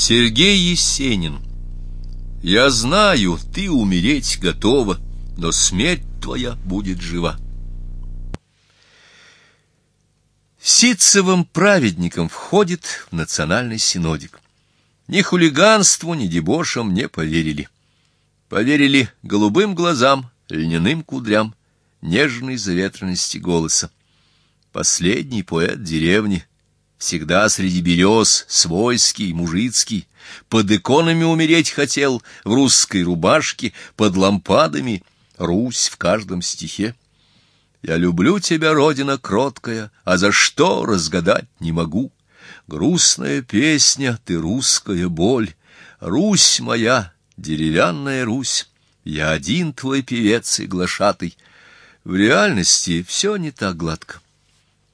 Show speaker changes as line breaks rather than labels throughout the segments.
Сергей Есенин Я знаю, ты умереть готова, но смерть твоя будет жива. Ситцевым праведником входит в национальный синодик. Ни хулиганству, ни дебошам не поверили. Поверили голубым глазам, льняным кудрям, нежной заветренности голоса. Последний поэт деревни, всегда среди берез, свойский, мужицкий, под иконами умереть хотел, в русской рубашке, под лампадами, Русь в каждом стихе. Я люблю тебя, Родина кроткая, а за что разгадать не могу. Грустная песня, ты русская боль, Русь моя, деревянная Русь, я один твой певец и глашатый. В реальности все не так гладко.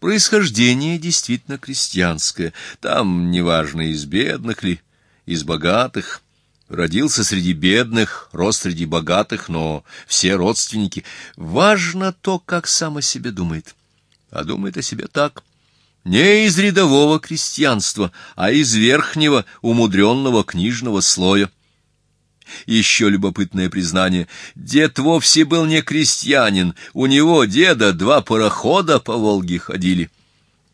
Происхождение действительно крестьянское, там неважно, из бедных ли, из богатых. Родился среди бедных, рос среди богатых, но все родственники. Важно то, как сам о себе думает. А думает о себе так. Не из рядового крестьянства, а из верхнего, умудренного книжного слоя. Еще любопытное признание. Дед вовсе был не крестьянин, у него деда два парохода по Волге ходили.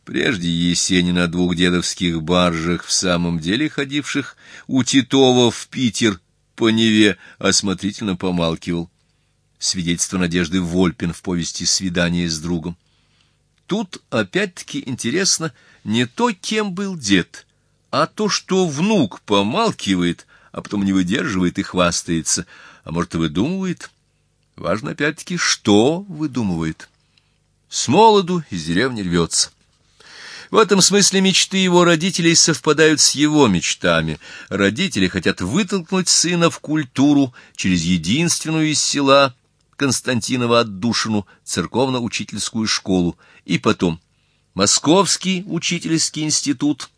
Прежде Есенин на двух дедовских баржах, в самом деле ходивших у Титова в Питер по Неве, осмотрительно помалкивал. Свидетельство Надежды Вольпин в повести «Свидание с другом». Тут опять-таки интересно не то, кем был дед, а то, что внук помалкивает, а потом не выдерживает и хвастается, а может и выдумывает. Важно опять-таки, что выдумывает. С молоду из деревни рвется. В этом смысле мечты его родителей совпадают с его мечтами. Родители хотят вытолкнуть сына в культуру через единственную из села Константинова отдушину, церковно-учительскую школу, и потом Московский учительский институт,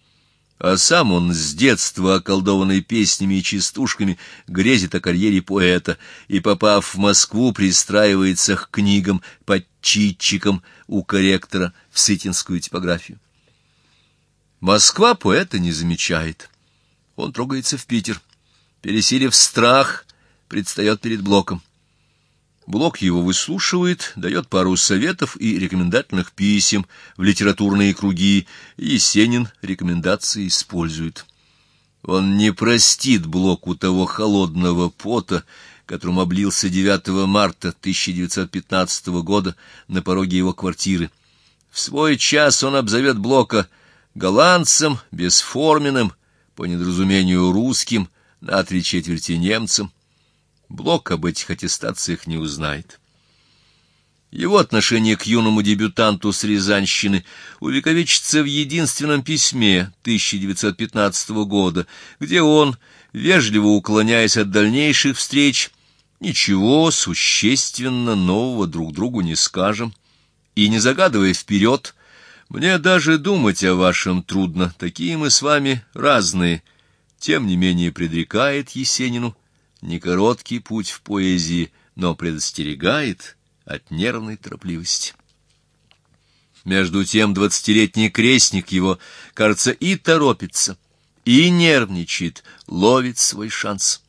а сам он с детства, околдованный песнями и частушками, грезит о карьере поэта, и, попав в Москву, пристраивается к книгам под читчиком у корректора в сытинскую типографию. Москва поэта не замечает. Он трогается в Питер. Пересилив страх, предстает перед Блоком. Блок его выслушивает, дает пару советов и рекомендательных писем в литературные круги. Есенин рекомендации использует. Он не простит Блоку того холодного пота, которым облился 9 марта 1915 года на пороге его квартиры. В свой час он обзовет Блока — голландцам, бесформенным, по недоразумению русским, на три четверти немцам. Блок об этих аттестациях не узнает. Его отношение к юному дебютанту с Рязанщины увековечится в единственном письме 1915 года, где он, вежливо уклоняясь от дальнейших встреч, ничего существенно нового друг другу не скажем, и, не загадывая вперед, мне даже думать о вашем трудно, такие мы с вами разные. Тем не менее предрекает Есенину не короткий путь в поэзии, но предостерегает от нервной торопливости. Между тем двадцатилетний крестник его, кажется, и торопится, и нервничает, ловит свой шанс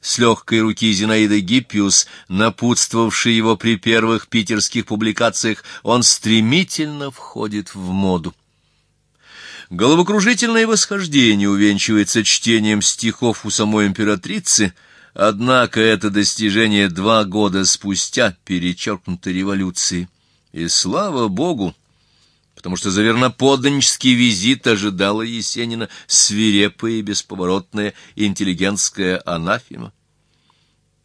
с легкой руки Зинаида Гиппиус, напутствовавший его при первых питерских публикациях, он стремительно входит в моду. Головокружительное восхождение увенчивается чтением стихов у самой императрицы, однако это достижение два года спустя перечеркнуто революцией. И слава богу, потому что за верноподданнический визит ожидала Есенина свирепая и бесповоротная интеллигентская анафема.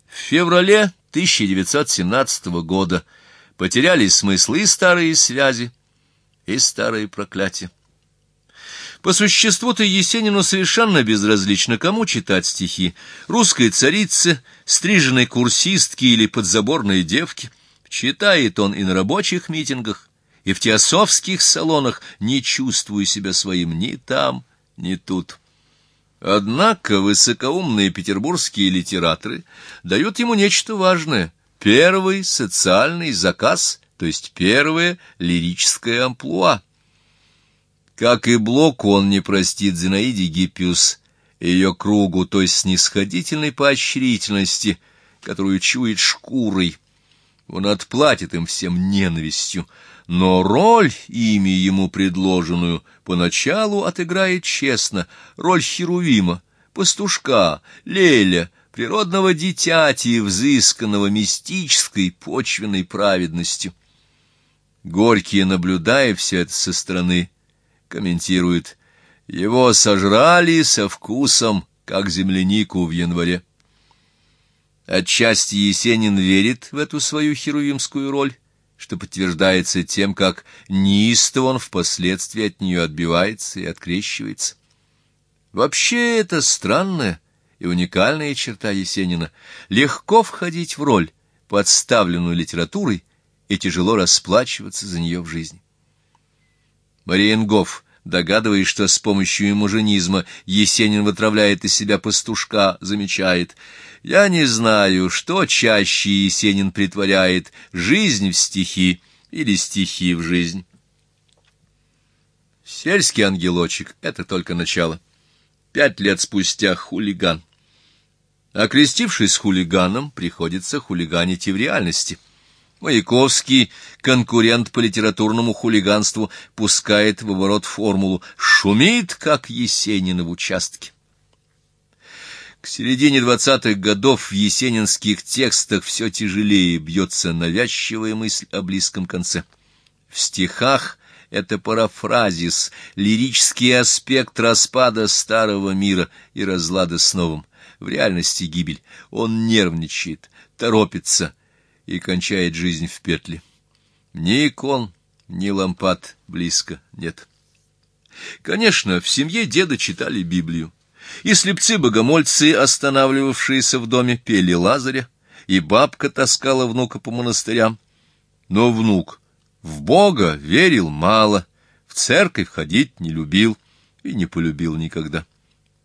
В феврале 1917 года потерялись смыслы и старые связи, и старые проклятия. По существу-то Есенину совершенно безразлично, кому читать стихи. Русской царице, стриженной курсистке или подзаборной девке. Читает он и на рабочих митингах, и в теософских салонах не чувствую себя своим ни там, ни тут. Однако высокоумные петербургские литераторы дают ему нечто важное — первый социальный заказ, то есть первое лирическое амплуа. Как и Блок, он не простит Зинаиде Гиппиус ее кругу той снисходительной поощрительности, которую чует шкурой. Он отплатит им всем ненавистью, но роль, ими ему предложенную, поначалу отыграет честно, роль Херувима, пастушка, Леля, природного дитяти, взысканного мистической почвенной праведностью. Горький, наблюдая все это со стороны, комментирует «Его сожрали со вкусом, как землянику в январе». Отчасти Есенин верит в эту свою херувимскую роль, что подтверждается тем, как неистово он впоследствии от нее отбивается и открещивается. Вообще это странная и уникальная черта Есенина — легко входить в роль, подставленную литературой, и тяжело расплачиваться за нее в жизни. Мариенгоф, догадываясь, что с помощью имуженизма Есенин вытравляет из себя пастушка, замечает «Я не знаю, что чаще Есенин притворяет, жизнь в стихи или стихи в жизнь». Сельский ангелочек — это только начало. Пять лет спустя хулиган. Окрестившись хулиганом, приходится хулиганить и в реальности — Маяковский, конкурент по литературному хулиганству, пускает в оборот формулу «шумит, как Есенин в участке». К середине двадцатых годов в есенинских текстах все тяжелее бьется навязчивая мысль о близком конце. В стихах это парафразис, лирический аспект распада старого мира и разлада с новым. В реальности гибель. Он нервничает, торопится, и кончает жизнь в петле. Ни икон, ни лампад близко нет. Конечно, в семье деда читали Библию, и слепцы-богомольцы, останавливавшиеся в доме, пели Лазаря, и бабка таскала внука по монастырям. Но внук в Бога верил мало, в церковь ходить не любил и не полюбил никогда.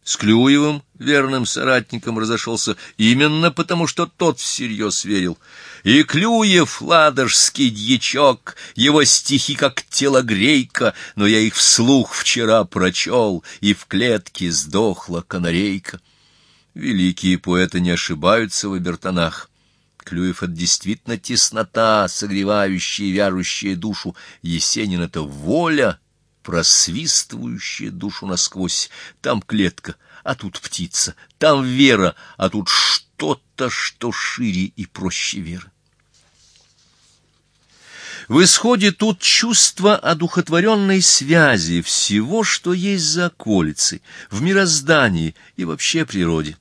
С Клюевым, верным соратником, разошелся именно потому, что тот всерьез верил — и Клюев, ладожский дьячок, его стихи как телогрейка, но я их вслух вчера прочел, и в клетке сдохла канарейка. Великие поэты не ошибаются в обертонах. Клюев — это действительно теснота, согревающая и вяжущая душу. Есенин — это воля, просвистывающая душу насквозь. Там клетка, а тут птица, там вера, а тут что-то, что шире и проще веры. В исходе тут чувство одухотворенной связи всего, что есть за околицей, в мироздании и вообще природе.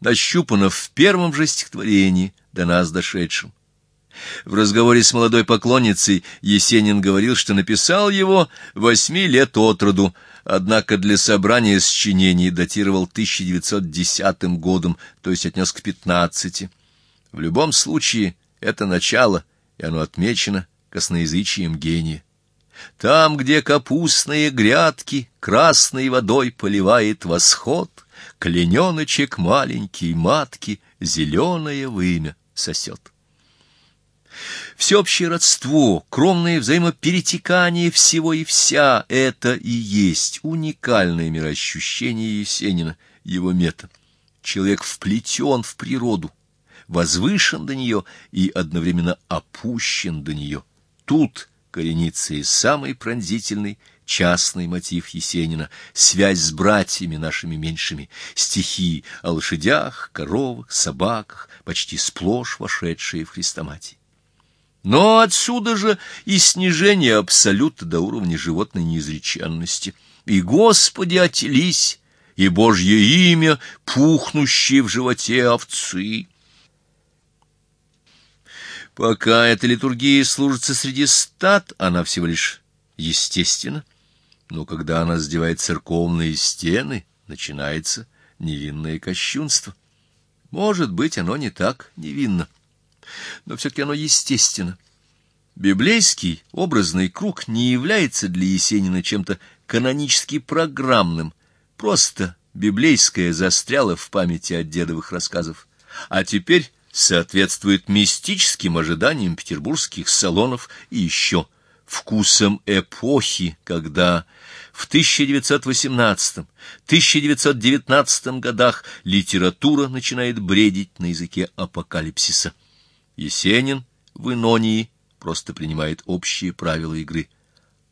Нащупано в первом же стихотворении, до нас дошедшем. В разговоре с молодой поклонницей Есенин говорил, что написал его восьми лет от роду, однако для собрания сочинений датировал 1910 годом, то есть отнес к пятнадцати. В любом случае, это начало, и оно отмечено косноязычием гения. Там, где капустные грядки красной водой поливает восход, Клененочек маленький матки зеленое вымя сосет. Всеобщее родство, кромное взаимоперетекание всего и вся — это и есть уникальное мироощущение Есенина, его мета. Человек вплетен в природу, возвышен до нее и одновременно опущен до нее. Тут коренится и самый пронзительный частный мотив Есенина, связь с братьями нашими меньшими, стихи о лошадях, коровах, собаках, почти сплошь вошедшие в хрестоматии. Но отсюда же и снижение абсолюта до уровня животной неизреченности. И, Господи, отелись, и Божье имя, пухнущее в животе овцы. Пока эта литургия служится среди стад, она всего лишь естественна. Но когда она сдевает церковные стены, начинается невинное кощунство. Может быть, оно не так невинно но все-таки оно естественно. Библейский образный круг не является для Есенина чем-то канонически программным, просто библейское застряло в памяти от дедовых рассказов, а теперь соответствует мистическим ожиданиям петербургских салонов и еще вкусам эпохи, когда в 1918-1919 годах литература начинает бредить на языке апокалипсиса. Есенин в Инонии просто принимает общие правила игры.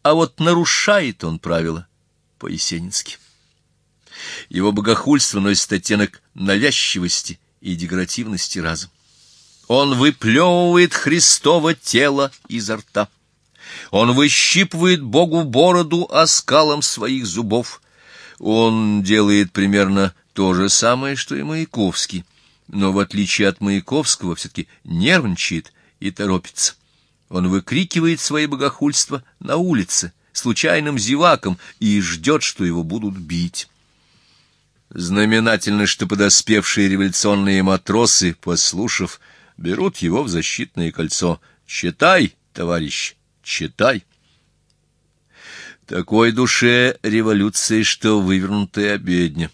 А вот нарушает он правила по-есенински. Его богохульство носит оттенок навязчивости и декоративности разом. Он выплевывает Христово тело изо рта. Он выщипывает Богу бороду оскалом своих зубов. Он делает примерно то же самое, что и Маяковский, но в отличие от Маяковского все-таки нервничает и торопится. Он выкрикивает свои богохульства на улице, случайным зеваком, и ждет, что его будут бить. Знаменательно, что подоспевшие революционные матросы, послушав, берут его в защитное кольцо. «Читай, товарищ, читай!» Такой душе революции, что вывернутая обедня.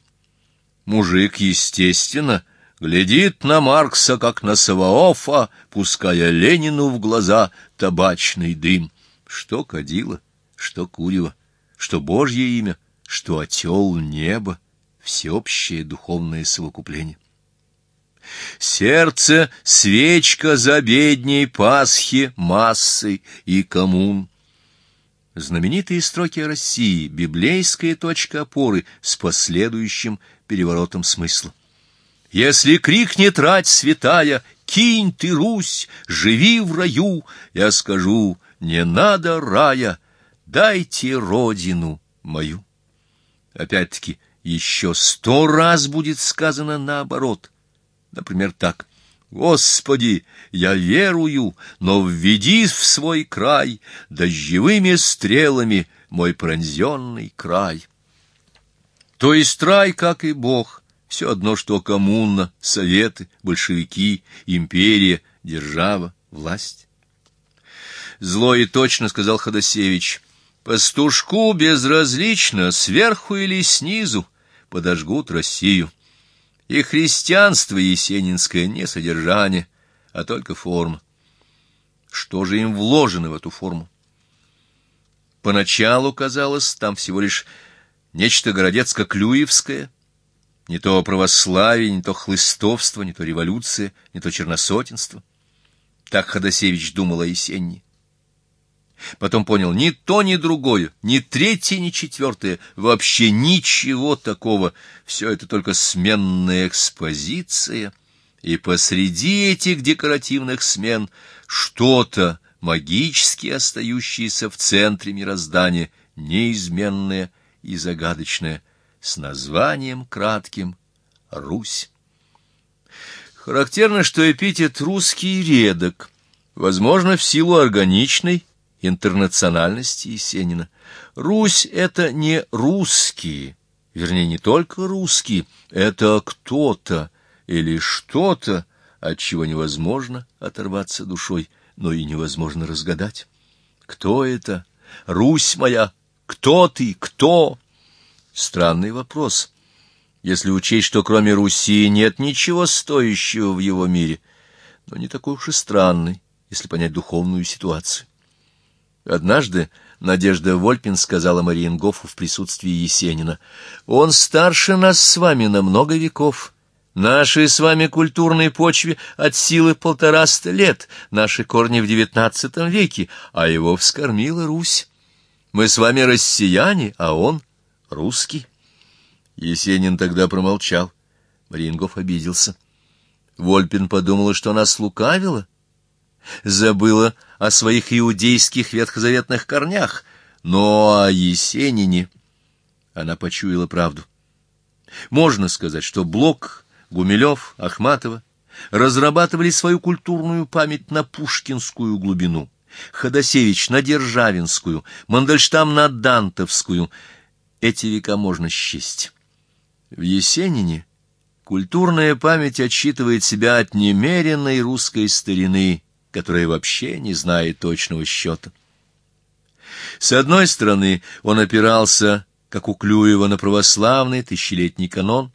Мужик, естественно, глядит на Маркса, как на Саваофа, пуская Ленину в глаза табачный дым. Что кадило, что курево, что Божье имя, что отел небо, всеобщее духовное совокупление. Сердце — свечка за бедней Пасхи, массы и коммун. Знаменитые строки о России, библейская точка опоры с последующим переворотом смысла. Если крикнет рать святая, кинь ты, Русь, живи в раю, я скажу, не надо рая, дайте родину мою. Опять-таки, еще сто раз будет сказано наоборот. Например, так. Господи, я верую, но введи в свой край дождевыми стрелами мой пронзенный край. То есть рай, как и Бог, все одно, что коммуна, советы, большевики, империя, держава, власть. Зло и точно сказал Ходосевич. Пастушку безразлично, сверху или снизу, подожгут Россию. И христианство есенинское не содержание, а только форма. Что же им вложено в эту форму? Поначалу казалось, там всего лишь нечто городецко-клюевское, не то православие, не то хлыстовство, не то революция, не то черносотенство. Так Ходосевич думал о Есении. Потом понял, ни то, ни другое, ни третье, ни четвертое, вообще ничего такого. Все это только сменная экспозиция. И посреди этих декоративных смен что-то магически остающееся в центре мироздания, неизменное и загадочное, с названием кратким «Русь». Характерно, что эпитет «русский» редок, возможно, в силу органичной, интернациональности Есенина. Русь — это не русские, вернее, не только русские, это кто-то или что-то, от чего невозможно оторваться душой, но и невозможно разгадать. Кто это? Русь моя! Кто ты? Кто? Странный вопрос. Если учесть, что кроме Руси нет ничего стоящего в его мире, но не такой уж и странный, если понять духовную ситуацию. Однажды Надежда Вольпин сказала Мариенгофу в присутствии Есенина, «Он старше нас с вами на много веков. Нашей с вами культурной почве от силы полтораста лет, наши корни в девятнадцатом веке, а его вскормила Русь. Мы с вами россияне, а он русский». Есенин тогда промолчал. Мариенгоф обиделся. Вольпин подумала, что она слукавила, забыла о своих иудейских ветхозаветных корнях, но о Есенине она почуяла правду. Можно сказать, что Блок, Гумилев, Ахматова разрабатывали свою культурную память на пушкинскую глубину, Ходосевич на Державинскую, Мандельштам на Дантовскую. Эти века можно счесть. В Есенине культурная память отсчитывает себя от немеренной русской старины, которая вообще не знает точного счета. С одной стороны, он опирался, как у Клюева, на православный тысячелетний канон,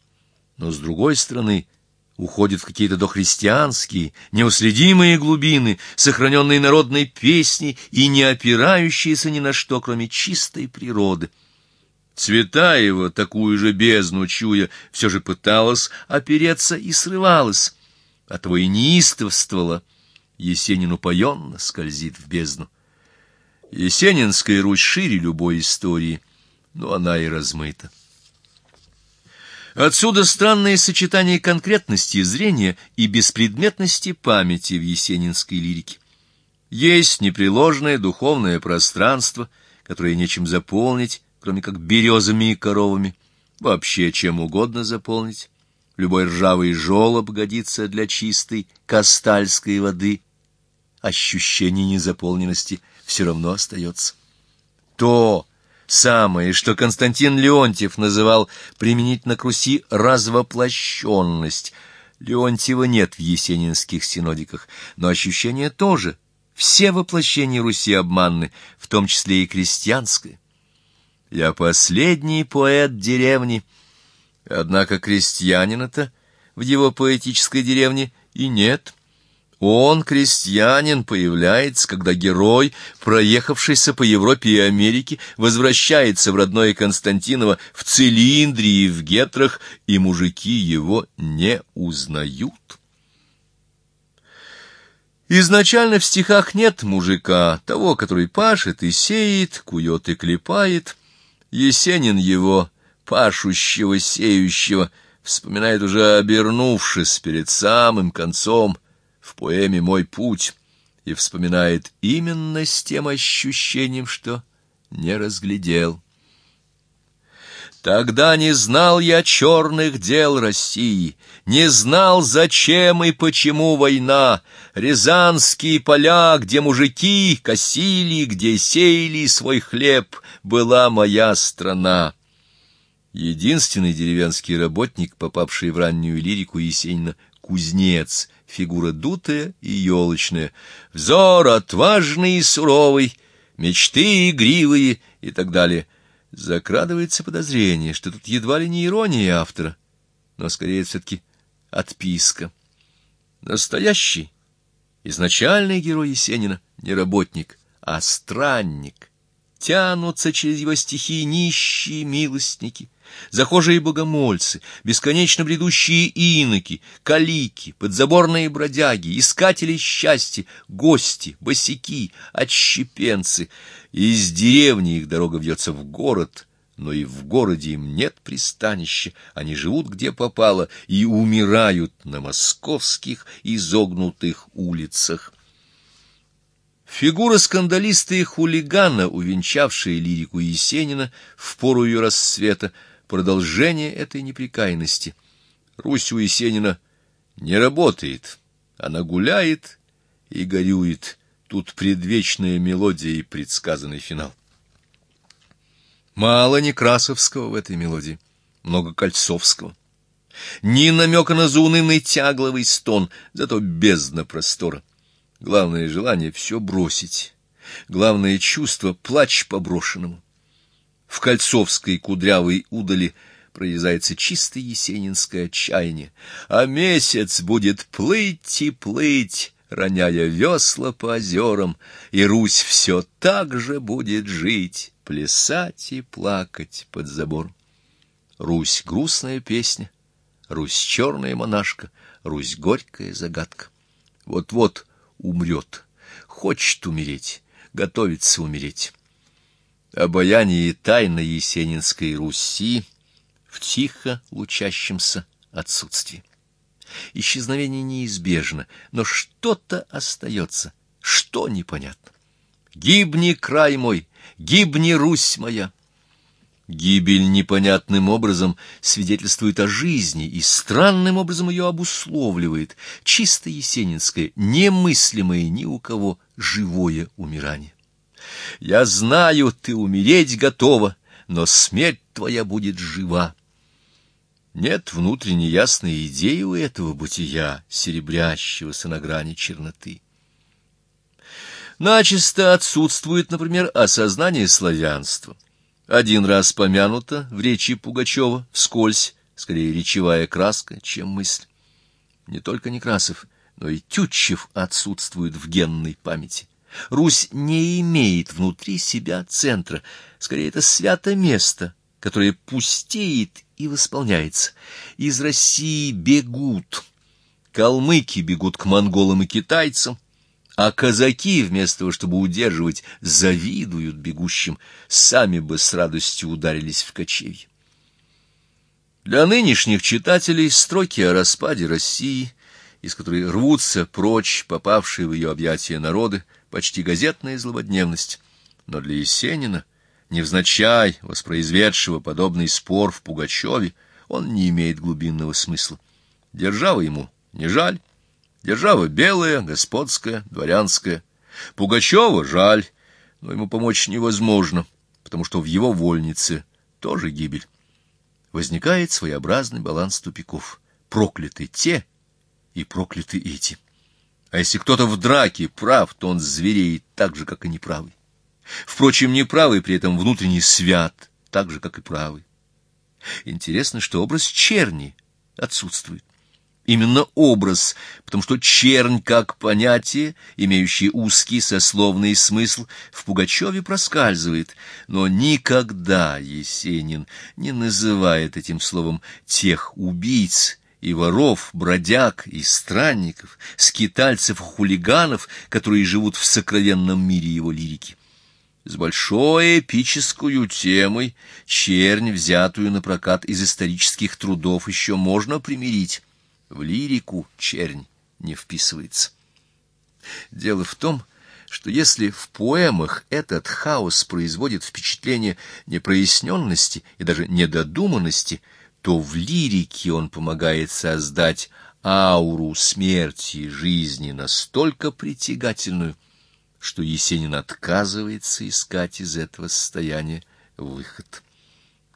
но с другой стороны уходит в какие-то дохристианские, неуследимые глубины, сохраненные народной песней и не опирающиеся ни на что, кроме чистой природы. Цветаева, такую же бездну чуя, все же пыталась опереться и срывалась, а того и неистовствовала. Есенин упоенно скользит в бездну. Есенинская Русь шире любой истории, но она и размыта. Отсюда странное сочетание конкретности зрения и беспредметности памяти в есенинской лирике. Есть непреложное духовное пространство, которое нечем заполнить, кроме как березами и коровами, вообще чем угодно заполнить. Любой ржавый желоб годится для чистой кастальской воды. Ощущение незаполненности все равно остается. То самое, что Константин Леонтьев называл применительно к Руси развоплощенность. Леонтьева нет в есенинских синодиках, но ощущение тоже. Все воплощения Руси обманны, в том числе и крестьянское. Я последний поэт деревни. Однако крестьянина-то в его поэтической деревне и нет. Он, крестьянин, появляется, когда герой, проехавшийся по Европе и Америке, возвращается в родное Константиново в цилиндре и в гетрах, и мужики его не узнают. Изначально в стихах нет мужика, того, который пашет и сеет, кует и клепает, Есенин его, пашущего, сеющего, вспоминает уже обернувшись перед самым концом в поэме «Мой путь» и вспоминает именно с тем ощущением, что не разглядел. Тогда не знал я черных дел России, не знал, зачем и почему война, Рязанские поля, где мужики косили, где сеяли свой хлеб, была моя страна. Единственный деревенский работник, попавший в раннюю лирику Есенина, кузнец, фигура дутая и елочная, взор отважный и суровый, мечты игривые и так далее. Закрадывается подозрение, что тут едва ли не ирония автора, но скорее все-таки отписка. Настоящий, изначальный герой Есенина не работник, а странник. Тянутся через его стихи нищие милостники, захожие богомольцы, бесконечно бредущие иноки, калики, подзаборные бродяги, искатели счастья, гости, босяки, отщепенцы. Из деревни их дорога вьется в город, но и в городе им нет пристанища, они живут где попало и умирают на московских изогнутых улицах. Фигура скандалиста и хулигана, увенчавшая лирику Есенина в пору ее рассвета, продолжение этой неприкаянности. Русь у Есенина не работает, она гуляет и горюет. Тут предвечная мелодия и предсказанный финал. Мало Некрасовского в этой мелодии, много Кольцовского. Ни намека на заунывный тягловый стон, зато бездна простора. Главное желание — все бросить. Главное чувство — плач по брошенному. В Кольцовской кудрявой удали прорезается чисто есенинское отчаяние. А месяц будет плыть и плыть, роняя весла по озерам, и Русь все так же будет жить плясать и плакать под забор. Русь — грустная песня, Русь — черная монашка, Русь — горькая загадка. Вот-вот умрет, хочет умереть, готовится умереть. Обаяние и тайна Есенинской Руси в тихо лучащемся отсутствии. Исчезновение неизбежно, но что-то остается, что непонятно. Гибни, край мой, Гибни, Русь моя! Гибель непонятным образом свидетельствует о жизни и странным образом ее обусловливает, чисто есенинское, немыслимое ни у кого живое умирание. Я знаю, ты умереть готова, но смерть твоя будет жива. Нет внутренне ясной идеи у этого бытия, серебрящегося на грани черноты. Начисто отсутствует, например, осознание славянства. Один раз помянуто в речи Пугачева, вскользь, скорее речевая краска, чем мысль. Не только Некрасов, но и Тютчев отсутствует в генной памяти. Русь не имеет внутри себя центра, скорее это свято место, которая пустеет и восполняется. Из России бегут. Калмыки бегут к монголам и китайцам, а казаки, вместо того, чтобы удерживать, завидуют бегущим, сами бы с радостью ударились в кочевье. Для нынешних читателей строки о распаде России, из которой рвутся прочь попавшие в ее объятия народы, почти газетная злободневность, но для Есенина — невзначай воспроизведшего подобный спор в Пугачеве, он не имеет глубинного смысла. Держава ему не жаль. Держава белая, господская, дворянская. Пугачева жаль, но ему помочь невозможно, потому что в его вольнице тоже гибель. Возникает своеобразный баланс тупиков. Прокляты те и прокляты эти. А если кто-то в драке прав, то он звереет так же, как и неправый. Впрочем, неправый при этом внутренний свят, так же, как и правый. Интересно, что образ черни отсутствует. Именно образ, потому что чернь как понятие, имеющее узкий сословный смысл, в Пугачеве проскальзывает, но никогда Есенин не называет этим словом тех убийц и воров, бродяг и странников, скитальцев и хулиганов, которые живут в сокровенном мире его лирики с большой эпическую темой, чернь, взятую на прокат из исторических трудов, еще можно примирить. В лирику чернь не вписывается. Дело в том, что если в поэмах этот хаос производит впечатление непроясненности и даже недодуманности, то в лирике он помогает создать ауру смерти и жизни настолько притягательную, что Есенин отказывается искать из этого состояния выход.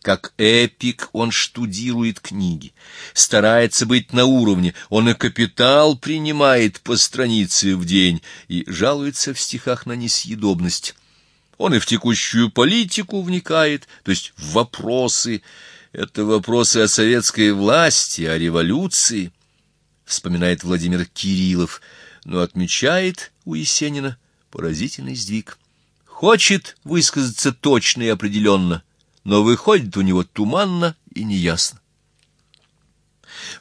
Как эпик он штудирует книги, старается быть на уровне, он и капитал принимает по странице в день и жалуется в стихах на несъедобность. Он и в текущую политику вникает, то есть в вопросы. Это вопросы о советской власти, о революции, вспоминает Владимир Кириллов, но отмечает у Есенина Поразительный сдвиг. Хочет высказаться точно и определенно, но выходит у него туманно и неясно.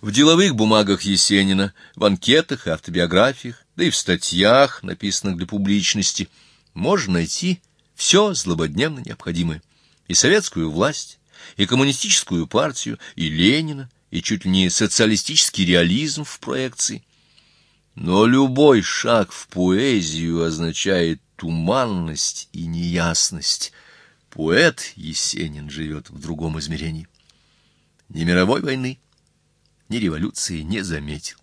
В деловых бумагах Есенина, в анкетах и автобиографиях, да и в статьях, написанных для публичности, можно найти все злободневно необходимое. И советскую власть, и коммунистическую партию, и Ленина, и чуть ли не социалистический реализм в проекции. Но любой шаг в поэзию означает туманность и неясность. Поэт Есенин живет в другом измерении. Ни мировой войны, ни революции не заметил.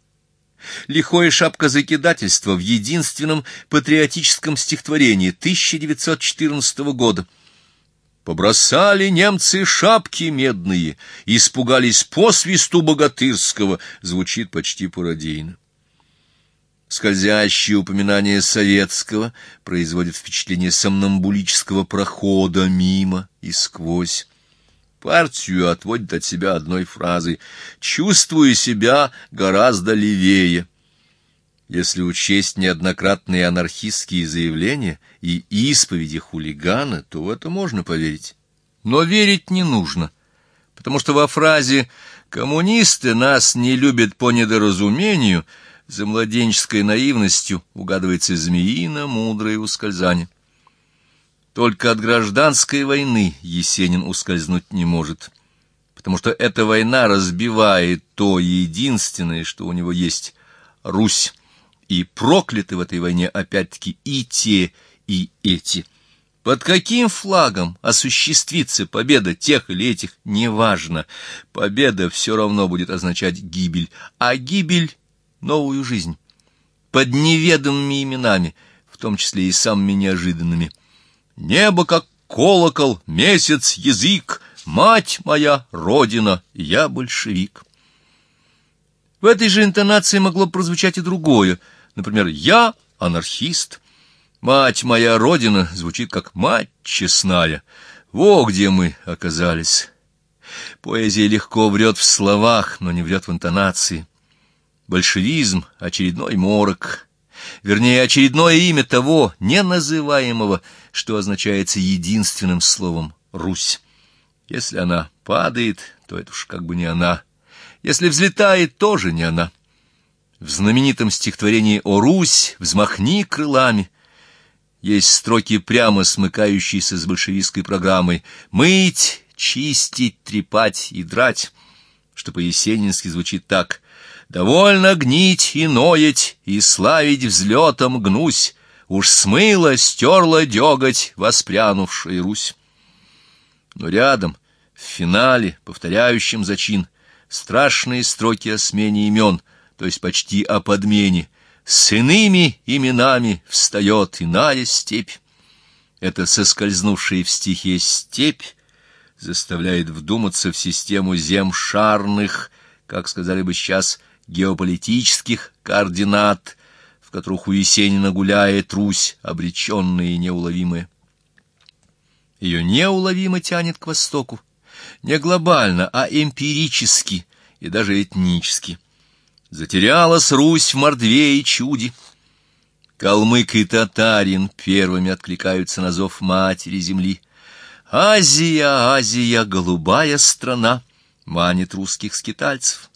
Лихое шапка закидательства в единственном патриотическом стихотворении 1914 года. Побросали немцы шапки медные, испугались по свисту богатырского, звучит почти пародийно. Скользящее упоминание советского производит впечатление сомнамбулического прохода мимо и сквозь. Партию отводит от себя одной фразой «чувствую себя гораздо левее». Если учесть неоднократные анархистские заявления и исповеди хулигана, то в это можно поверить. Но верить не нужно, потому что во фразе «коммунисты нас не любят по недоразумению» За младенческой наивностью угадывается змеино-мудрое ускользание. Только от гражданской войны Есенин ускользнуть не может, потому что эта война разбивает то единственное, что у него есть — Русь, и прокляты в этой войне опять-таки и те, и эти. Под каким флагом осуществится победа тех или этих, неважно. Победа все равно будет означать гибель, а гибель новую жизнь, под неведомыми именами, в том числе и самыми неожиданными. Небо как колокол, месяц, язык, мать моя, родина, я большевик. В этой же интонации могло прозвучать и другое, например, «я анархист», «мать моя родина» звучит как «мать честная», «во где мы оказались». Поэзия легко врет в словах, но не врет в интонации. Большевизм — очередной морок, вернее, очередное имя того, неназываемого, что означается единственным словом «Русь». Если она падает, то это уж как бы не она. Если взлетает, тоже не она. В знаменитом стихотворении «О Русь, взмахни крылами» есть строки, прямо смыкающиеся с большевистской программой «Мыть, чистить, трепать и драть», что по-есенински звучит так «Довольно гнить и ноять, и славить взлетом гнусь, уж смыла, стерла деготь воспрянувшая Русь». Но рядом, в финале, повторяющем зачин, страшные строки о смене имен, то есть почти о подмене, с иными именами встает иная степь. Это соскользнувшая в стихе степь заставляет вдуматься в систему земшарных, как сказали бы сейчас, геополитических координат, в которых у Есенина гуляет Русь, обреченная и неуловимая. Ее неуловимо тянет к востоку, не глобально, а эмпирически и даже этнически. Затерялась Русь в мордве и чуде. Калмык и татарин первыми откликаются на зов матери земли. Азия, Азия, голубая страна, манит русских скитальцев.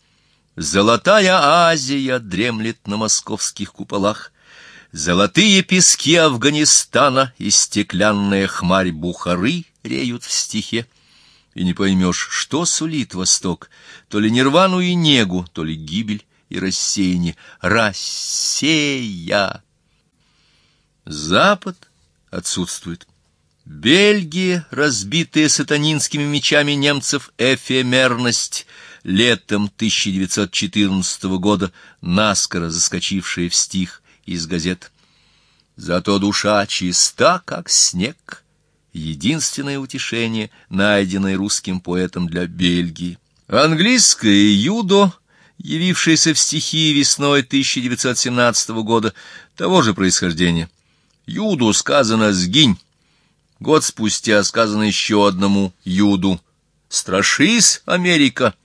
Золотая Азия дремлет на московских куполах. Золотые пески Афганистана и стеклянная хмарь Бухары реют в стихе и не поймешь, что сулит Восток, то ли нирвану и негу, то ли гибель и рассеяние. Россия! Запад отсутствует. Бельгия, разбитая сатанинскими мечами немцев, эфемерность, летом 1914 года, наскоро заскочившая в стих из газет. Зато душа чиста, как снег, единственное утешение, найденное русским поэтом для Бельгии. Английское юдо, явившееся в стихии весной 1917 года, того же происхождения. Юду сказано «сгинь». Год спустя сказано еще одному юду «страшись, Америка».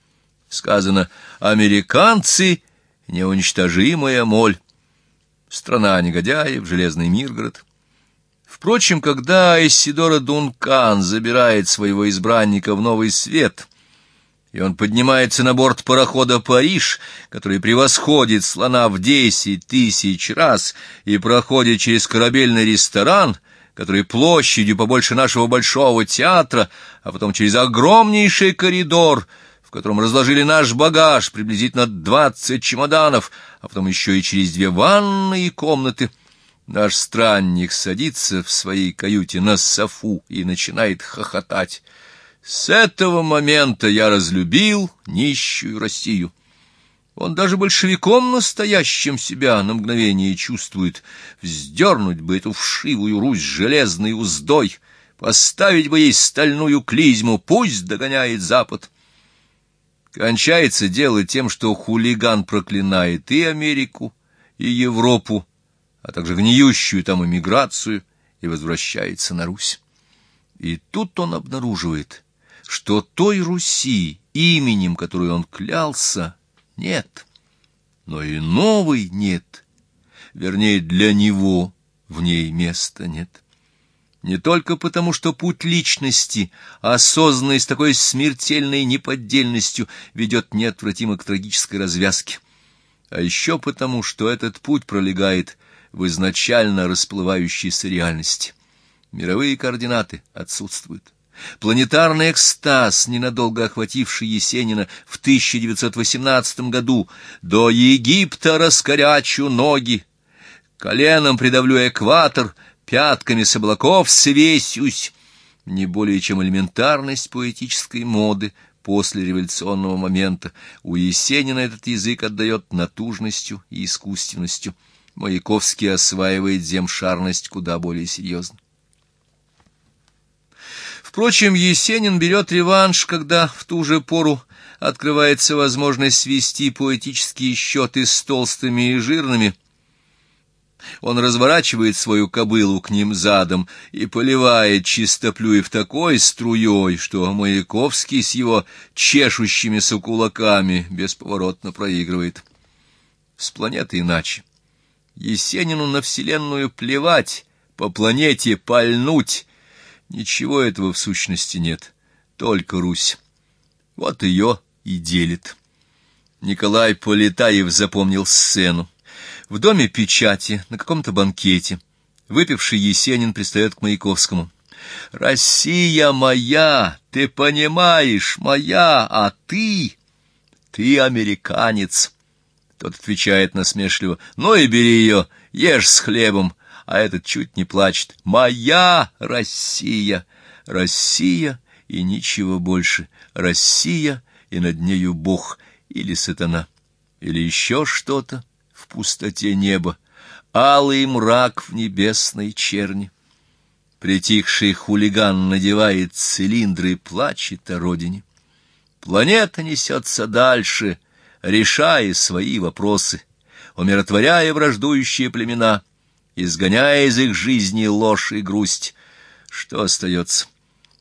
Сказано «американцы, неуничтожимая моль». Страна негодяев, Железный Миргород. Впрочем, когда Эссидора Дункан забирает своего избранника в новый свет, и он поднимается на борт парохода «Париж», который превосходит слона в десять тысяч раз и проходит через корабельный ресторан, который площадью побольше нашего большого театра, а потом через огромнейший коридор, в котором разложили наш багаж, приблизительно двадцать чемоданов, а потом еще и через две ванные комнаты — Наш странник садится в своей каюте на софу и начинает хохотать. С этого момента я разлюбил нищую Россию. Он даже большевиком настоящим себя на мгновение чувствует. Вздернуть бы эту вшивую Русь железной уздой, поставить бы ей стальную клизму, пусть догоняет Запад. Кончается дело тем, что хулиган проклинает и Америку, и Европу, а также гниющую там эмиграцию, и возвращается на Русь. И тут он обнаруживает, что той Руси, именем которой он клялся, нет, но и новой нет, вернее, для него в ней места нет. Не только потому, что путь личности, осознанный с такой смертельной неподдельностью, ведет неотвратимо к трагической развязке, а еще потому, что этот путь пролегает в изначально расплывающейся реальности. Мировые координаты отсутствуют. Планетарный экстаз, ненадолго охвативший Есенина в 1918 году, «До Египта раскорячу ноги, коленом придавлю экватор, пятками с облаков свесюсь», не более чем элементарность поэтической моды после революционного момента. У Есенина этот язык отдает натужностью и искусственностью. Маяковский осваивает земшарность куда более серьезно. Впрочем, Есенин берет реванш, когда в ту же пору открывается возможность свести поэтические счеты с толстыми и жирными. Он разворачивает свою кобылу к ним задом и поливает чистоплюев такой струей, что Маяковский с его чешущимися кулаками бесповоротно проигрывает. С планеты иначе. Есенину на Вселенную плевать, по планете пальнуть. Ничего этого в сущности нет. только Русь. Вот ее и делит. Николай Полетаев запомнил сцену. В доме печати, на каком-то банкете, выпивший Есенин пристает к Маяковскому. «Россия моя, ты понимаешь, моя, а ты...» «Ты американец!» Тот отвечает насмешливо. «Ну и бери ее, ешь с хлебом!» А этот чуть не плачет. «Моя Россия! Россия и ничего больше! Россия и над нею Бог или сатана, или еще что-то в пустоте неба, алый мрак в небесной черни. Притихший хулиган надевает цилиндры и плачет о родине. Планета несется дальше, решая свои вопросы, умиротворяя враждующие племена, изгоняя из их жизни ложь и грусть. Что остается?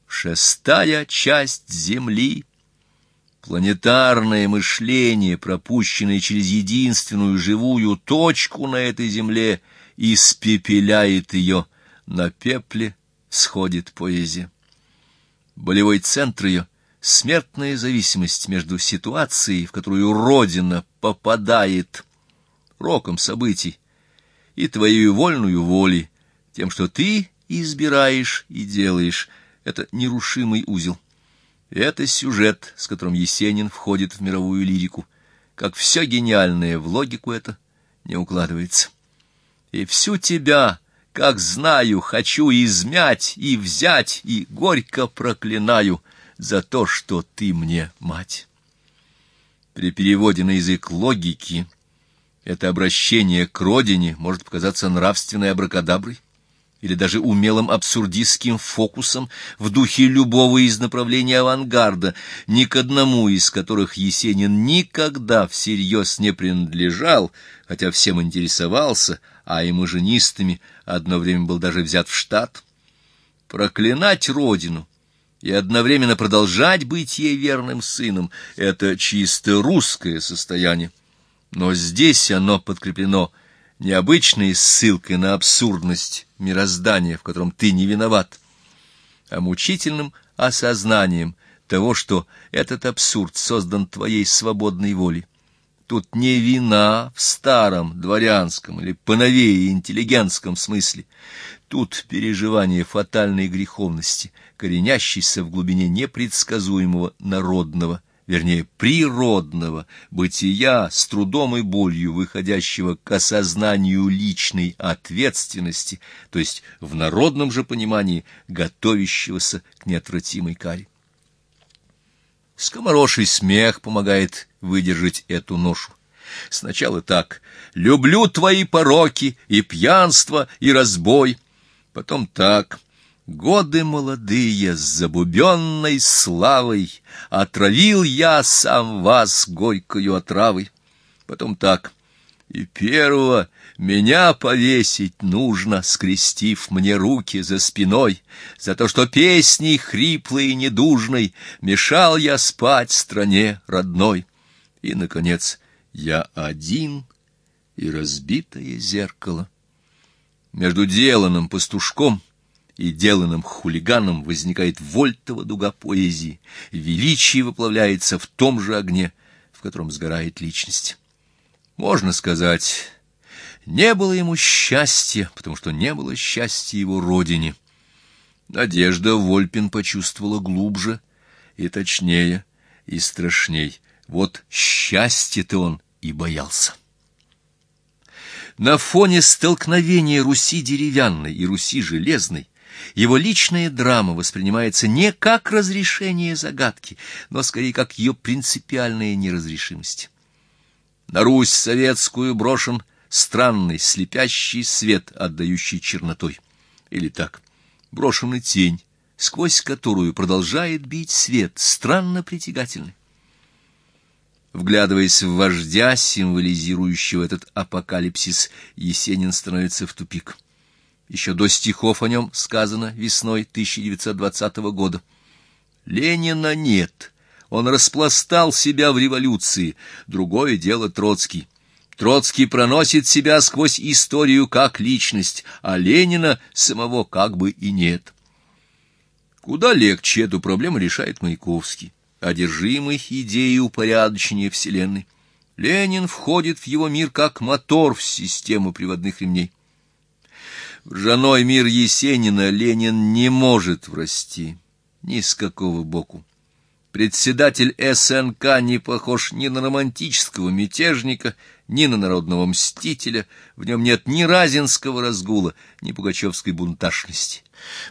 Шестая часть Земли — Планетарное мышление, пропущенное через единственную живую точку на этой земле, испепеляет ее. На пепле сходит поэзия. Болевой центр ее — смертная зависимость между ситуацией, в которую Родина попадает, роком событий, и твоей вольную волей, тем, что ты избираешь и делаешь. Это нерушимый узел. Это сюжет, с которым Есенин входит в мировую лирику. Как все гениальное в логику это не укладывается. И всю тебя, как знаю, хочу измять и взять, и горько проклинаю за то, что ты мне мать. При переводе на язык логики это обращение к родине может показаться нравственной абракадаброй или даже умелым абсурдистским фокусом в духе любого из направлений авангарда, ни к одному из которых Есенин никогда всерьез не принадлежал, хотя всем интересовался, а имажинистами одно время был даже взят в штат. Проклинать родину и одновременно продолжать быть ей верным сыном — это чисто русское состояние. Но здесь оно подкреплено — необычной ссылкой на абсурдность мироздания, в котором ты не виноват, а мучительным осознанием того, что этот абсурд создан твоей свободной волей. Тут не вина в старом, дворянском или поновее интеллигентском смысле. Тут переживание фатальной греховности, коренящейся в глубине непредсказуемого народного вернее, природного бытия, с трудом и болью выходящего к осознанию личной ответственности, то есть в народном же понимании готовящегося к неотвратимой каре. Скомороший смех помогает выдержать эту ношу. Сначала так «люблю твои пороки и пьянство, и разбой», потом так Годы молодые с забубенной славой Отравил я сам вас горькою отравой. Потом так. И первого меня повесить нужно, Скрестив мне руки за спиной, За то, что песней хриплой и недужной Мешал я спать стране родной. И, наконец, я один и разбитое зеркало. Между деланным пастушком — и деланным хулиганом возникает вольтова дуга поэзии, величие выплавляется в том же огне, в котором сгорает личность. Можно сказать, не было ему счастья, потому что не было счастья его родине. Надежда Вольпин почувствовала глубже и точнее, и страшней. Вот счастье-то он и боялся. На фоне столкновения Руси деревянной и Руси железной его личная драма воспринимается не как разрешение загадки, но скорее как ее принципиальная неразрешимость. На Русь советскую брошен странный слепящий свет, отдающий чернотой. Или так, брошена тень, сквозь которую продолжает бить свет, странно притягательный. Вглядываясь в вождя, символизирующего этот апокалипсис, Есенин становится в тупик. Еще до стихов о нем сказано весной 1920 года. Ленина нет. Он распластал себя в революции. Другое дело Троцкий. Троцкий проносит себя сквозь историю как личность, а Ленина самого как бы и нет. Куда легче эту проблему решает Маяковский, одержимый идеей упорядочения Вселенной. Ленин входит в его мир как мотор в систему приводных ремней. Ржаной мир Есенина Ленин не может врасти ни с какого боку. Председатель СНК не похож ни на романтического мятежника, ни на народного мстителя, в нем нет ни разинского разгула, ни пугачевской бунташности.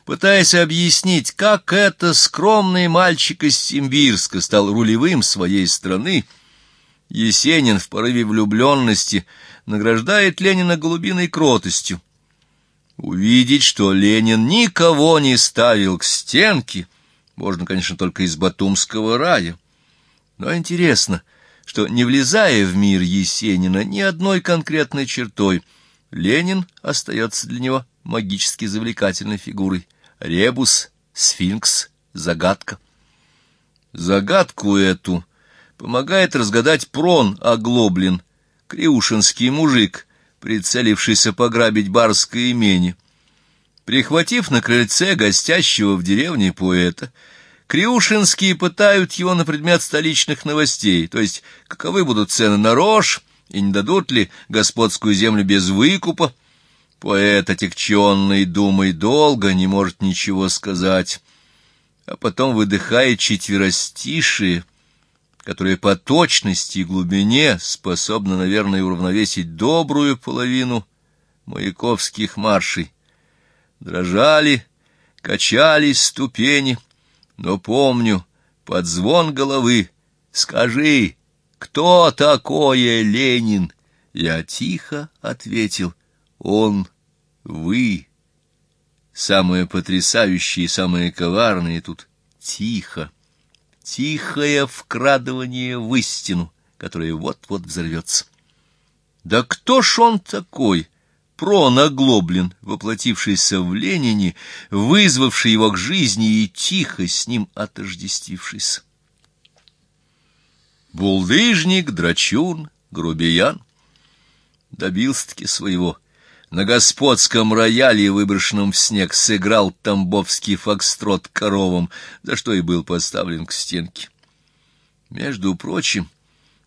Пытаясь объяснить, как это скромный мальчик из Симбирска стал рулевым своей страны, Есенин в порыве влюбленности награждает Ленина голубиной кротостью, Увидеть, что Ленин никого не ставил к стенке, можно, конечно, только из Батумского рая. Но интересно, что, не влезая в мир Есенина ни одной конкретной чертой, Ленин остается для него магически завлекательной фигурой. Ребус, сфинкс, загадка. Загадку эту помогает разгадать Прон Оглоблин, криушинский мужик, прицелившийся пограбить барское имение. Прихватив на крыльце гостящего в деревне поэта, Криушинские пытают его на предмет столичных новостей, то есть каковы будут цены на рожь, и не дадут ли господскую землю без выкупа. Поэт, отягченный думой, долго не может ничего сказать, а потом выдыхает четверостишие — которое по точности и глубине способно, наверное, уравновесить добрую половину маяковских маршей. Дрожали, качались ступени, но помню, под звон головы, скажи, кто такое Ленин? Я тихо ответил, он, вы. Самое потрясающее и самое коварное тут — тихо тихое вкрадывание в истину, которое вот-вот взорвется. Да кто ж он такой, пронаглоблен, воплотившийся в Ленине, вызвавший его к жизни и тихо с ним отождествившийся? Булдыжник, драчун, грубиян добился-таки своего — на господском рояле, выброшенном в снег, сыграл тамбовский фокстрот коровам, за что и был поставлен к стенке. Между прочим,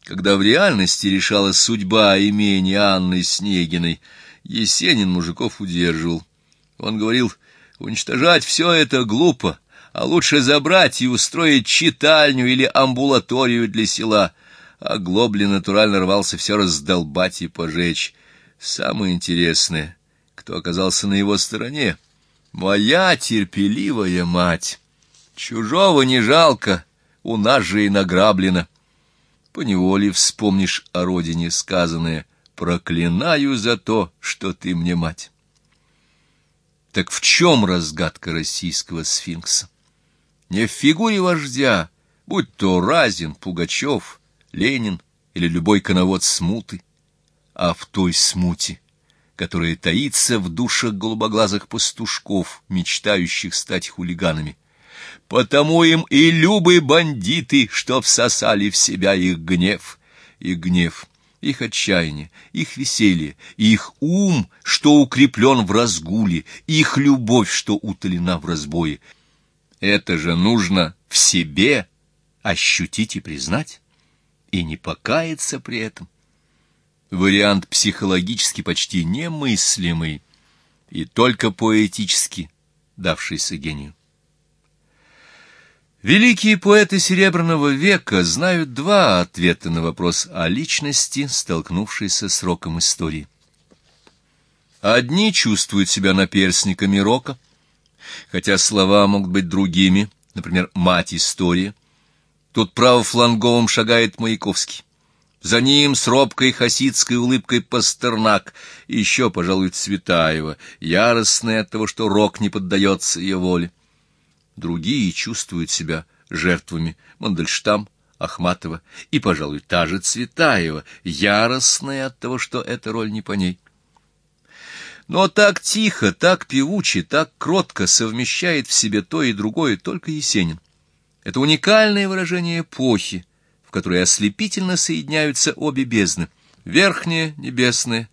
когда в реальности решалась судьба имени Анны Снегиной, Есенин мужиков удерживал. Он говорил, уничтожать все это глупо, а лучше забрать и устроить читальню или амбулаторию для села. А Глоблин натурально рвался все раздолбать и пожечь. Самое интересное, кто оказался на его стороне. Моя терпеливая мать. Чужого не жалко, у нас же и награблено. Поневоле вспомнишь о родине сказанное «Проклинаю за то, что ты мне мать». Так в чем разгадка российского сфинкса? Не в фигуре вождя, будь то Разин, Пугачев, Ленин или любой коновод смуты а в той смуте, которая таится в душах голубоглазых пастушков, мечтающих стать хулиганами. Потому им и любы бандиты, что всосали в себя их гнев, и гнев, их отчаяние, их веселье, их ум, что укреплен в разгуле, их любовь, что утолена в разбое. Это же нужно в себе ощутить и признать, и не покаяться при этом вариант психологически почти немыслимый и только поэтически давшийся гению. Великие поэты Серебряного века знают два ответа на вопрос о личности, столкнувшейся с роком истории. Одни чувствуют себя наперсниками рока, хотя слова могут быть другими, например, «мать история». Тут правофланговым шагает Маяковский. За ним с робкой хасидской улыбкой Пастернак, еще, пожалуй, Цветаева, яростная от того, что рок не поддается ее воле. Другие чувствуют себя жертвами Мандельштам, Ахматова и, пожалуй, та же Цветаева, яростная от того, что эта роль не по ней. Но так тихо, так певуче, так кротко совмещает в себе то и другое только Есенин. Это уникальное выражение эпохи, в которой ослепительно соединяются обе бездны, верхняя небесная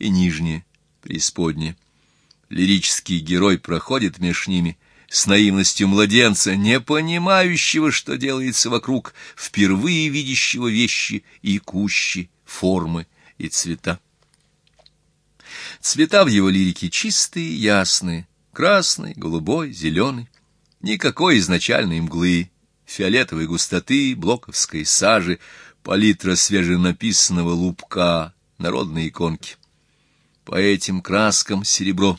и нижняя преисподняя. Лирический герой проходит меж ними, с наивностью младенца, не понимающего, что делается вокруг, впервые видящего вещи и кущи, формы и цвета. Цвета в его лирике чистые, ясные, красный, голубой, зеленый. Никакой изначальной мглы, фиолетовой густоты, блоковской сажи, палитра свеженаписанного лупка, народные иконки. По этим краскам серебро.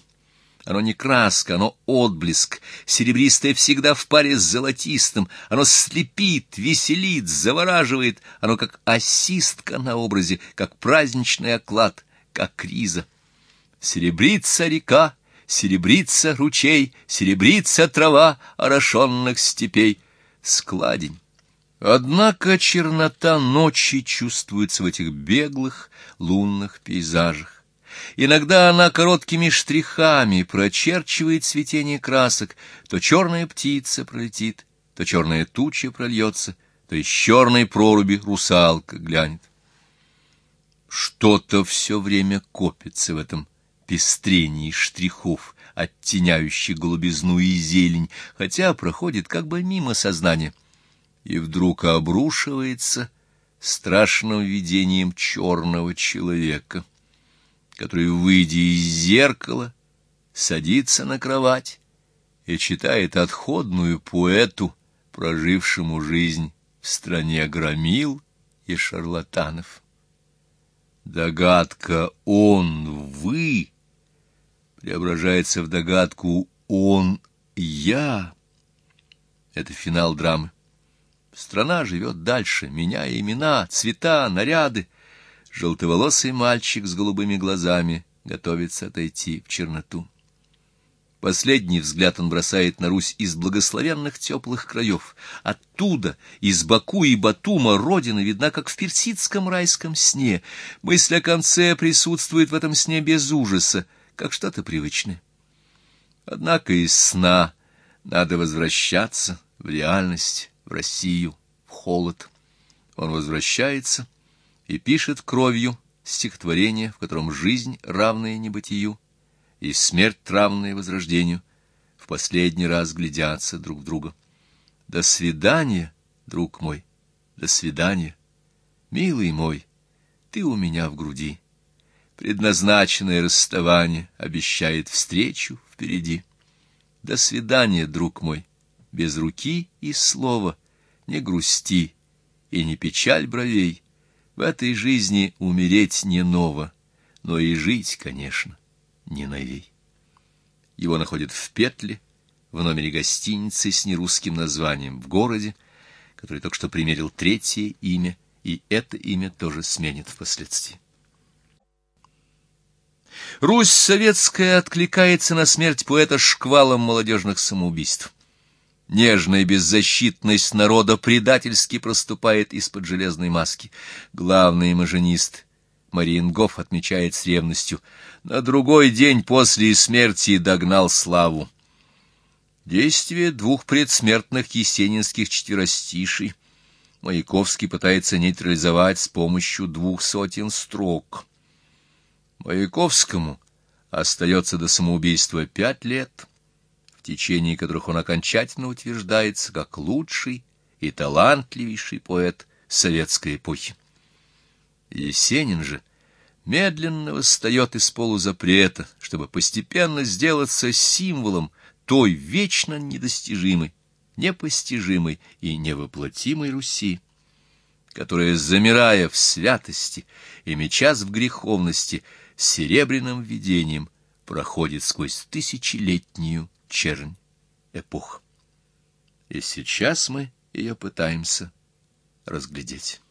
Оно не краска, оно отблеск. Серебристое всегда в паре с золотистым. Оно слепит, веселит, завораживает. Оно как осистка на образе, как праздничный оклад, как риза. Серебрится река, серебрится ручей, серебрится трава орошенных степей. Складень. Однако чернота ночи чувствуется в этих беглых лунных пейзажах. Иногда она короткими штрихами прочерчивает цветение красок, то черная птица пролетит, то черная туча прольется, то из черной проруби русалка глянет. Что-то все время копится в этом пестрении штрихов, оттеняющих голубизну и зелень, хотя проходит как бы мимо сознания, и вдруг обрушивается страшным видением черного человека который, выйдя из зеркала, садится на кровать и читает отходную поэту, прожившему жизнь в стране громил и шарлатанов. Догадка «он, вы» преображается в догадку «он, я». Это финал драмы. Страна живет дальше, меняя имена, цвета, наряды, Желтоволосый мальчик с голубыми глазами готовится отойти в черноту. Последний взгляд он бросает на Русь из благословенных теплых краев. Оттуда, из Баку и Батума, родина видна, как в персидском райском сне. Мысль о конце присутствует в этом сне без ужаса, как что-то привычное. Однако из сна надо возвращаться в реальность, в Россию, в холод. Он возвращается — и пишет кровью стихотворение, в котором жизнь, равная небытию, и смерть, равная возрождению, в последний раз глядятся друг в друга. До свидания, друг мой, до свидания, милый мой, ты у меня в груди. Предназначенное расставание обещает встречу впереди. До свидания, друг мой, без руки и слова, не грусти и не печаль бровей, в этой жизни умереть не ново, но и жить, конечно, не новей. Его находят в петле, в номере гостиницы с нерусским названием в городе, который только что примерил третье имя, и это имя тоже сменит впоследствии. Русь советская откликается на смерть поэта шквалом молодежных самоубийств. Нежная беззащитность народа предательски проступает из-под железной маски. Главный маженист Мариенгоф отмечает с ревностью. На другой день после смерти догнал славу. Действие двух предсмертных есенинских четверостишей Маяковский пытается нейтрализовать с помощью двух сотен строк. Маяковскому остается до самоубийства пять лет — течение которых он окончательно утверждается как лучший и талантливейший поэт советской эпохи. Есенин же медленно восстает из полузапрета, чтобы постепенно сделаться символом той вечно недостижимой, непостижимой и невоплотимой Руси, которая, замирая в святости и мечась в греховности, серебряным видением проходит сквозь тысячелетнюю чернь эпох. И сейчас мы ее пытаемся разглядеть.